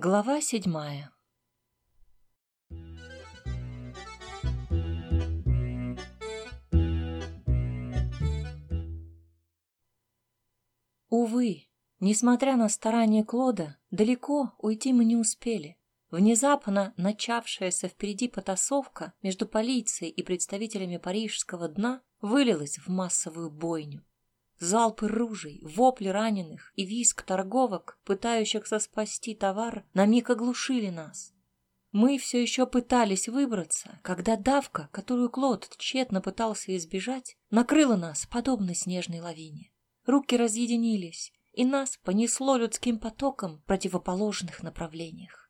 Глава седьмая Увы, несмотря на старания Клода, далеко уйти мы не успели. Внезапно начавшаяся впереди потасовка между полицией и представителями парижского дна вылилась в массовую бойню. Залпы ружей, вопли раненых и визг торговок, пытающихся спасти товар, на миг оглушили нас. Мы все еще пытались выбраться, когда давка, которую Клод тщетно пытался избежать, накрыла нас, подобно снежной лавине. Руки разъединились, и нас понесло людским потоком в противоположных направлениях.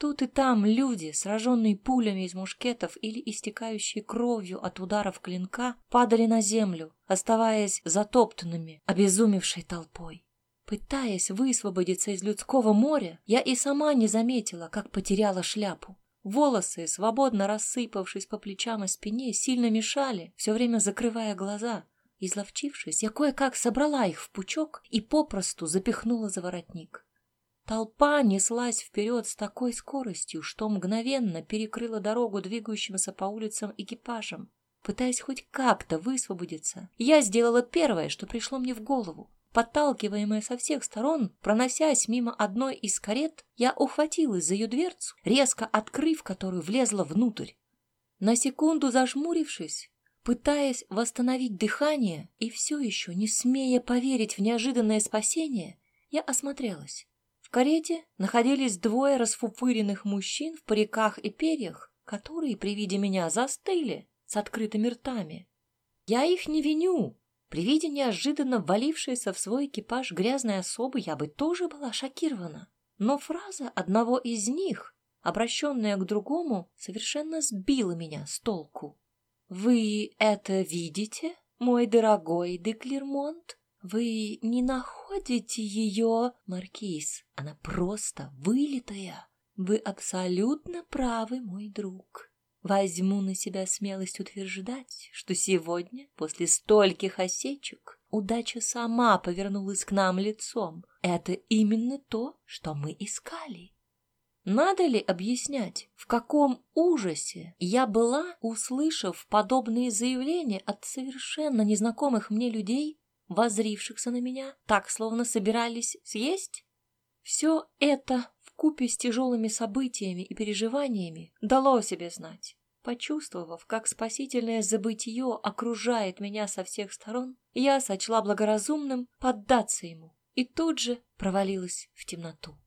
Тут и там люди, сраженные пулями из мушкетов или истекающие кровью от ударов клинка, падали на землю, оставаясь затоптанными, обезумевшей толпой. Пытаясь высвободиться из людского моря, я и сама не заметила, как потеряла шляпу. Волосы, свободно рассыпавшись по плечам и спине, сильно мешали, все время закрывая глаза. Изловчившись, я кое-как собрала их в пучок и попросту запихнула за воротник. Толпа неслась вперед с такой скоростью, что мгновенно перекрыла дорогу двигающимся по улицам экипажам. Пытаясь хоть как-то высвободиться, я сделала первое, что пришло мне в голову. Подталкиваемая со всех сторон, проносясь мимо одной из карет, я ухватилась за ее дверцу, резко открыв которую влезла внутрь. На секунду зажмурившись, пытаясь восстановить дыхание и все еще не смея поверить в неожиданное спасение, я осмотрелась. В карете находились двое расфуфыренных мужчин в париках и перьях, которые при виде меня застыли с открытыми ртами. Я их не виню. При виде неожиданно валившейся в свой экипаж грязной особы я бы тоже была шокирована. Но фраза одного из них, обращенная к другому, совершенно сбила меня с толку. «Вы это видите, мой дорогой де Клермонт?» Вы не находите ее, Маркиз? Она просто вылитая. Вы абсолютно правы, мой друг. Возьму на себя смелость утверждать, что сегодня, после стольких осечек, удача сама повернулась к нам лицом. Это именно то, что мы искали. Надо ли объяснять, в каком ужасе я была, услышав подобные заявления от совершенно незнакомых мне людей возрившихся на меня, так, словно собирались съесть? Все это вкупе с тяжелыми событиями и переживаниями дало о себе знать. Почувствовав, как спасительное забытие окружает меня со всех сторон, я сочла благоразумным поддаться ему и тут же провалилась в темноту.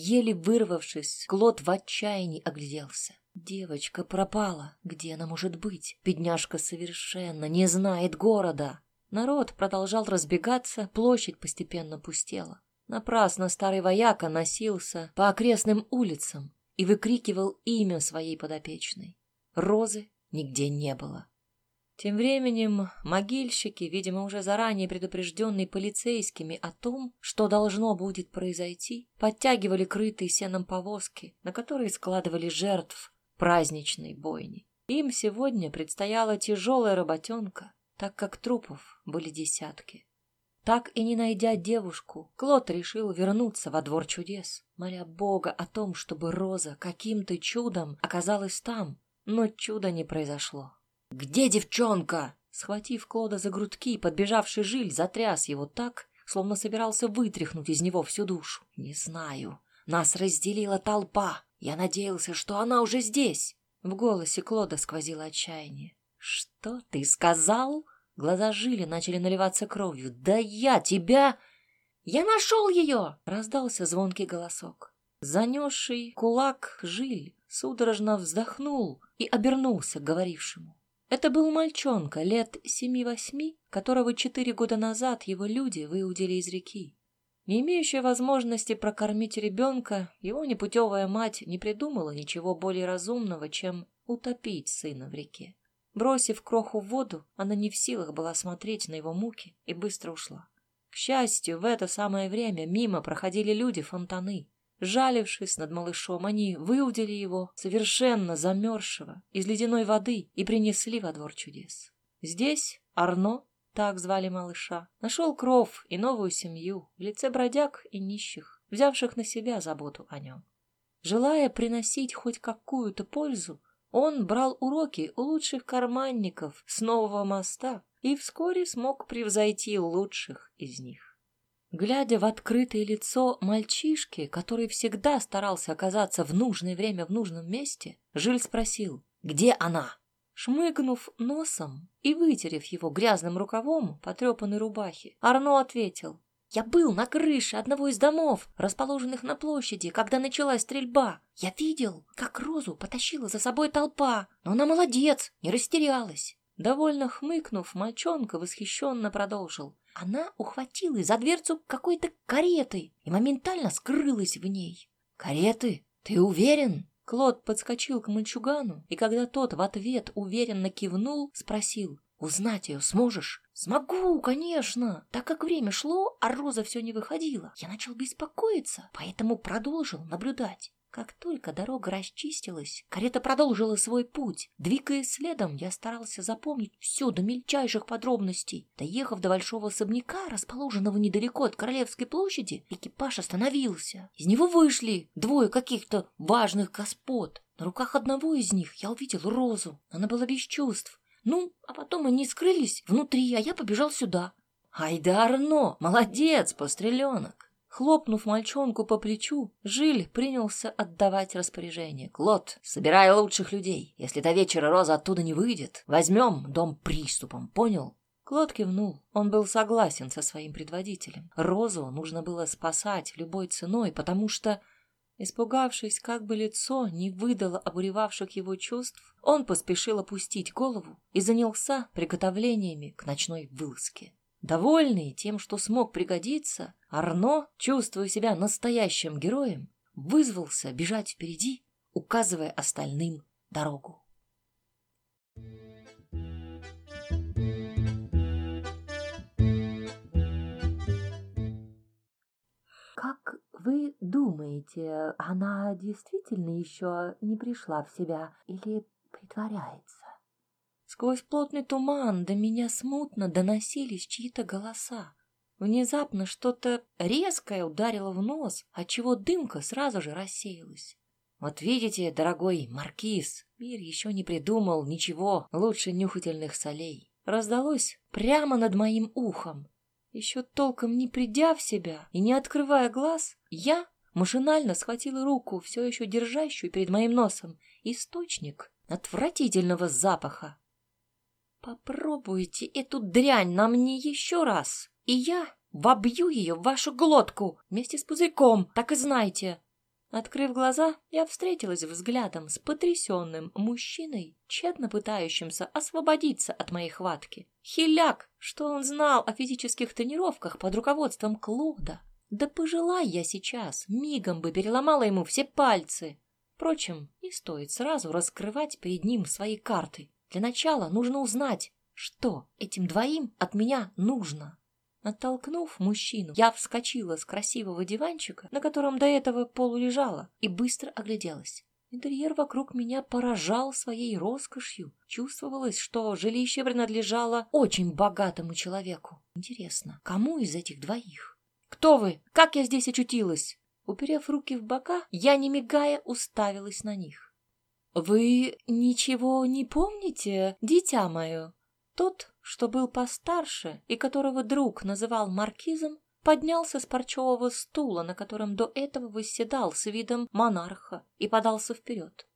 Еле вырвавшись, Клод в отчаянии огляделся. Девочка пропала. Где она может быть? Бедняжка совершенно не знает города. Народ продолжал разбегаться, площадь постепенно пустела. Напрасно старый вояка носился по окрестным улицам и выкрикивал имя своей подопечной. Розы нигде не было. Тем временем могильщики, видимо, уже заранее предупрежденные полицейскими о том, что должно будет произойти, подтягивали крытые сеном повозки, на которые складывали жертв праздничной бойни. Им сегодня предстояла тяжелая работенка, так как трупов были десятки. Так и не найдя девушку, Клод решил вернуться во двор чудес, моля Бога о том, чтобы Роза каким-то чудом оказалась там, но чуда не произошло. «Где девчонка?» Схватив Клода за грудки, подбежавший Жиль затряс его так, словно собирался вытряхнуть из него всю душу. «Не знаю. Нас разделила толпа. Я надеялся, что она уже здесь». В голосе Клода сквозило отчаяние. «Что ты сказал?» Глаза Жили начали наливаться кровью. «Да я тебя...» «Я нашел ее!» — раздался звонкий голосок. Занесший кулак Жиль судорожно вздохнул и обернулся к говорившему. Это был мальчонка лет семи-восьми, которого четыре года назад его люди выудили из реки. Не имеющая возможности прокормить ребенка, его непутевая мать не придумала ничего более разумного, чем утопить сына в реке. Бросив кроху в воду, она не в силах была смотреть на его муки и быстро ушла. К счастью, в это самое время мимо проходили люди-фонтаны. Жалившись над малышом, они выудили его, совершенно замерзшего, из ледяной воды и принесли во двор чудес. Здесь Арно, так звали малыша, нашел кров и новую семью в лице бродяг и нищих, взявших на себя заботу о нем. Желая приносить хоть какую-то пользу, он брал уроки у лучших карманников с нового моста и вскоре смог превзойти лучших из них. Глядя в открытое лицо мальчишки, который всегда старался оказаться в нужное время в нужном месте, Жиль спросил, где она? Шмыгнув носом и вытерев его грязным рукавом потрепанной рубахи, Арно ответил, я был на крыше одного из домов, расположенных на площади, когда началась стрельба. Я видел, как Розу потащила за собой толпа, но она молодец, не растерялась. Довольно хмыкнув, мальчонка восхищенно продолжил. Она ухватилась за дверцу какой-то кареты и моментально скрылась в ней. «Кареты? Ты уверен?» Клод подскочил к мальчугану, и когда тот в ответ уверенно кивнул, спросил. Узнать ее сможешь? Смогу, конечно. Так как время шло, а Роза все не выходила, я начал беспокоиться, поэтому продолжил наблюдать. Как только дорога расчистилась, карета продолжила свой путь. Двигаясь следом, я старался запомнить все до мельчайших подробностей. Доехав до большого особняка, расположенного недалеко от Королевской площади, экипаж остановился. Из него вышли двое каких-то важных господ. На руках одного из них я увидел Розу. Она была без чувств. Ну, а потом они скрылись внутри, а я побежал сюда. Айдарно, молодец, постреленок. Хлопнув мальчонку по плечу, Жиль принялся отдавать распоряжение. «Клод, собирай лучших людей. Если до вечера Роза оттуда не выйдет, возьмем дом приступом, понял?» Клод кивнул. Он был согласен со своим предводителем. Розу нужно было спасать любой ценой, потому что Испугавшись, как бы лицо не выдало обуревавших его чувств, он поспешил опустить голову и занялся приготовлениями к ночной вылазке. Довольный тем, что смог пригодиться, Арно, чувствуя себя настоящим героем, вызвался бежать впереди, указывая остальным дорогу. Как вы думаете, она действительно еще не пришла в себя или притворяется? Сквозь плотный туман до меня смутно доносились чьи-то голоса. Внезапно что-то резкое ударило в нос, отчего дымка сразу же рассеялась. Вот видите, дорогой маркиз, мир еще не придумал ничего лучше нюхательных солей. Раздалось прямо над моим ухом. Еще толком не придя в себя и не открывая глаз, я машинально схватила руку, все еще держащую перед моим носом, источник отвратительного запаха. Попробуйте эту дрянь на мне еще раз, и я вобью ее в вашу глотку вместе с пузырьком, так и знайте. Открыв глаза, я встретилась взглядом с потрясенным мужчиной, тщетно пытающимся освободиться от моей хватки. Хиляк, что он знал о физических тренировках под руководством Клода. Да пожелай я сейчас, мигом бы переломала ему все пальцы. Впрочем, не стоит сразу раскрывать перед ним свои карты. Для начала нужно узнать, что этим двоим от меня нужно. Оттолкнув мужчину, я вскочила с красивого диванчика, на котором до этого полулежала, и быстро огляделась. Интерьер вокруг меня поражал своей роскошью. Чувствовалось, что жилище принадлежало очень богатому человеку. Интересно, кому из этих двоих? «Кто вы? Как я здесь очутилась?» Уперев руки в бока, я, не мигая, уставилась на них. «Вы ничего не помните, дитя мое?» Тот, что был постарше и которого друг называл маркизом, поднялся с парчевого стула, на котором до этого восседал с видом монарха, и подался вперед.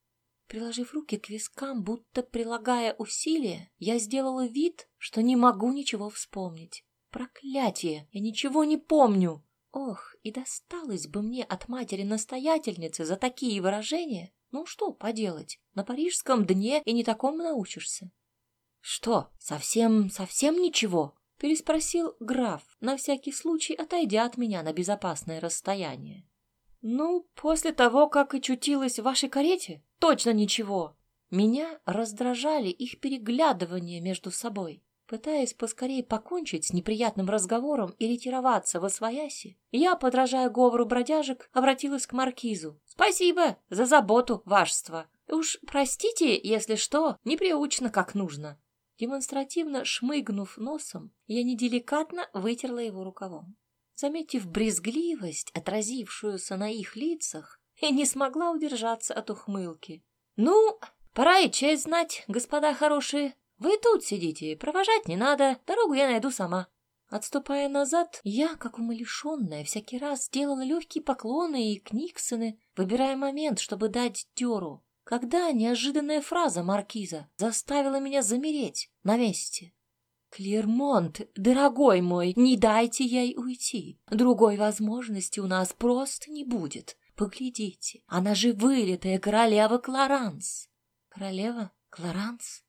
Приложив руки к вискам, будто прилагая усилия, я сделала вид, что не могу ничего вспомнить. Проклятие! Я ничего не помню! Ох, и досталось бы мне от матери-настоятельницы за такие выражения. Ну что поделать, на парижском дне и не такому научишься. «Что, совсем-совсем ничего?» — переспросил граф, на всякий случай отойдя от меня на безопасное расстояние. «Ну, после того, как очутилась в вашей карете, точно ничего!» Меня раздражали их переглядывания между собой. Пытаясь поскорее покончить с неприятным разговором и ретироваться во свояси, я, подражая говору бродяжек, обратилась к маркизу. «Спасибо за заботу, вашество. Уж простите, если что, неприучно как нужно». Демонстративно шмыгнув носом, я неделикатно вытерла его рукавом. Заметив брезгливость, отразившуюся на их лицах, я не смогла удержаться от ухмылки. «Ну, пора и честь знать, господа хорошие. Вы тут сидите, провожать не надо, дорогу я найду сама». Отступая назад, я, как умалишенная, всякий раз делала легкие поклоны и книксоны, выбирая момент, чтобы дать дёру, когда неожиданная фраза маркиза заставила меня замереть на месте. «Клермонт, дорогой мой, не дайте ей уйти. Другой возможности у нас просто не будет. Поглядите, она же вылитая королева Кларанс». «Королева? Кларанс?»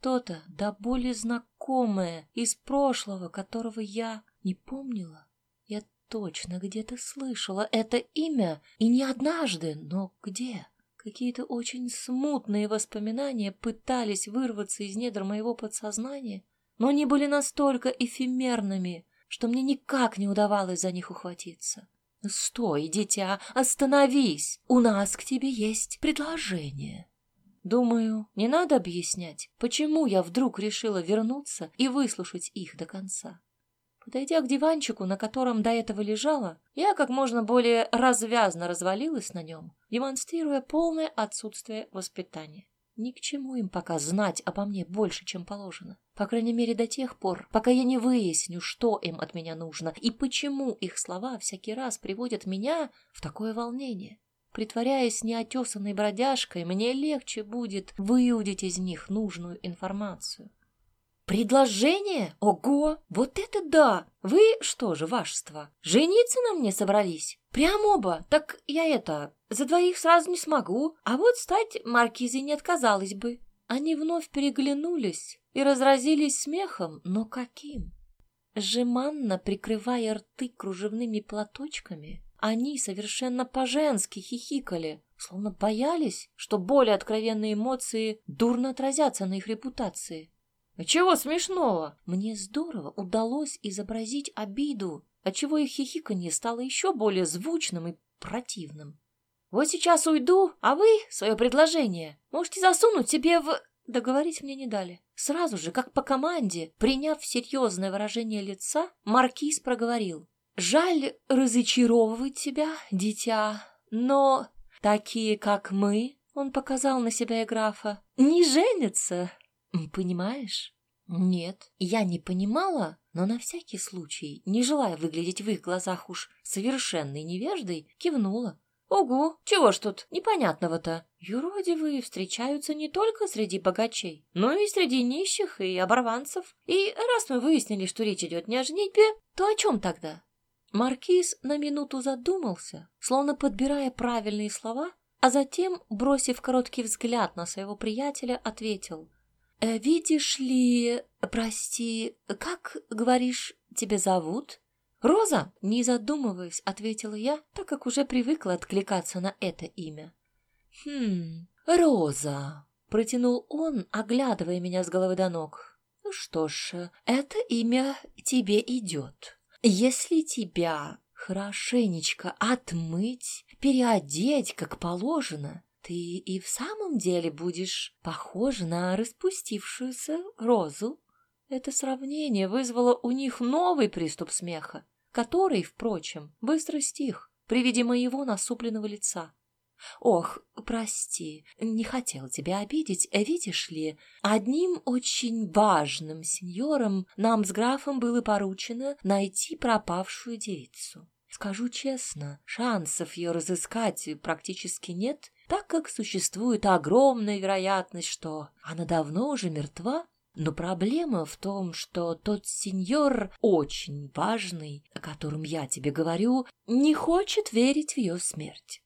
Что-то до боли знакомое из прошлого, которого я не помнила. Я точно где-то слышала это имя, и не однажды, но где? Какие-то очень смутные воспоминания пытались вырваться из недр моего подсознания, но они были настолько эфемерными, что мне никак не удавалось за них ухватиться. «Стой, дитя, остановись! У нас к тебе есть предложение!» Думаю, не надо объяснять, почему я вдруг решила вернуться и выслушать их до конца. Подойдя к диванчику, на котором до этого лежала, я как можно более развязно развалилась на нем, демонстрируя полное отсутствие воспитания. Ни к чему им пока знать обо мне больше, чем положено. По крайней мере, до тех пор, пока я не выясню, что им от меня нужно и почему их слова всякий раз приводят меня в такое волнение. Притворяясь неотесанной бродяжкой, мне легче будет выудить из них нужную информацию. «Предложение? Ого! Вот это да! Вы что же, вашество, жениться на мне собрались? Прям оба? Так я это, за двоих сразу не смогу, а вот стать маркизой не отказалась бы». Они вновь переглянулись и разразились смехом, но каким? Жеманно прикрывая рты кружевными платочками, они совершенно по-женски хихикали, словно боялись, что более откровенные эмоции дурно отразятся на их репутации. А чего смешного? Мне здорово удалось изобразить обиду, отчего их хихиканье стало еще более звучным и противным. Вот сейчас уйду, а вы свое предложение можете засунуть себе в... Договорить мне не дали. Сразу же, как по команде, приняв серьезное выражение лица, маркиз проговорил. «Жаль разочаровывать тебя, дитя, но такие, как мы, — он показал на себя и графа, — не женятся Понимаешь? Нет, я не понимала, но на всякий случай, не желая выглядеть в их глазах уж совершенной невеждой, кивнула. Ого, чего ж тут непонятного-то? Юродивые встречаются не только среди богачей, но и среди нищих и оборванцев. И раз мы выяснили, что речь идет не о женитьбе, то о чем тогда? Маркиз на минуту задумался, словно подбирая правильные слова, а затем, бросив короткий взгляд на своего приятеля, ответил — Э, «Видишь ли, прости, как, говоришь, тебя зовут?» «Роза?» — не задумываясь, ответила я, так как уже привыкла откликаться на это имя. «Хм, Роза», — протянул он, оглядывая меня с головы до ног. «Ну что ж, это имя тебе идет. Если тебя хорошенечко отмыть, переодеть, как положено, ты и в самом деле будешь похожа на распустившуюся розу. Это сравнение вызвало у них новый приступ смеха, который, впрочем, быстро стих при виде моего насупленного лица. «Ох, прости, не хотел тебя обидеть, видишь ли, одним очень важным сеньором нам с графом было поручено найти пропавшую девицу. Скажу честно, шансов ее разыскать практически нет, так как существует огромная вероятность, что она давно уже мертва. Но проблема в том, что тот сеньор, очень важный, о котором я тебе говорю, не хочет верить в ее смерть.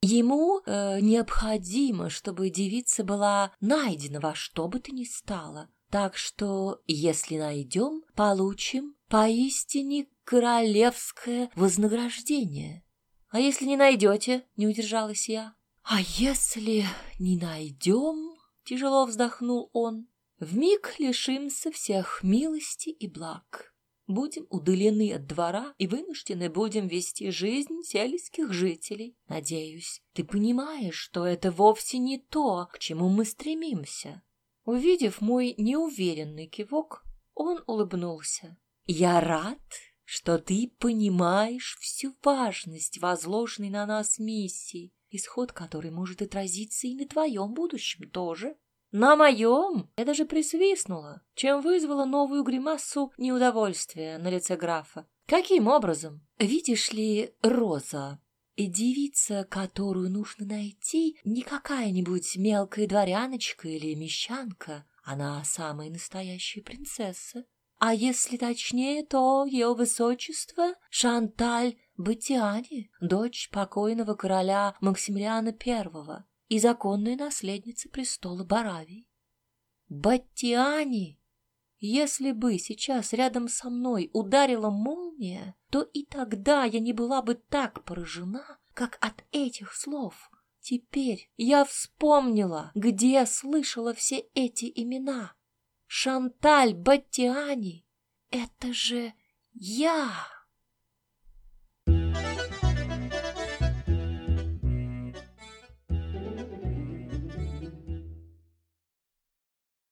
Ему э, необходимо, чтобы девица была найдена во что бы то ни стало. Так что, если найдем, получим поистине королевское вознаграждение. А если не найдете, не удержалась я. «А если не найдем?» — тяжело вздохнул он. вмиг лишимся всех милости и благ. Будем удалены от двора и вынуждены будем вести жизнь сельских жителей. Надеюсь, ты понимаешь, что это вовсе не то, к чему мы стремимся. Увидев мой неуверенный кивок, он улыбнулся. Я рад, что ты понимаешь всю важность возложенной на нас миссии, исход которой может отразиться и на твоем будущем тоже. На моем я даже присвистнула, чем вызвала новую гримасу неудовольствия на лице графа. Каким образом? Видишь ли, Роза, девица, которую нужно найти, не какая-нибудь мелкая дворяночка или мещанка, она самая настоящая принцесса. А если точнее, то ее высочество Шанталь Батиани, дочь покойного короля Максимилиана I и законная наследница престола Баравии. Батиани! Если бы сейчас рядом со мной ударила молния, то и тогда я не была бы так поражена, как от этих слов. Теперь я вспомнила, где я слышала все эти имена. Шанталь Баттиани — это же я!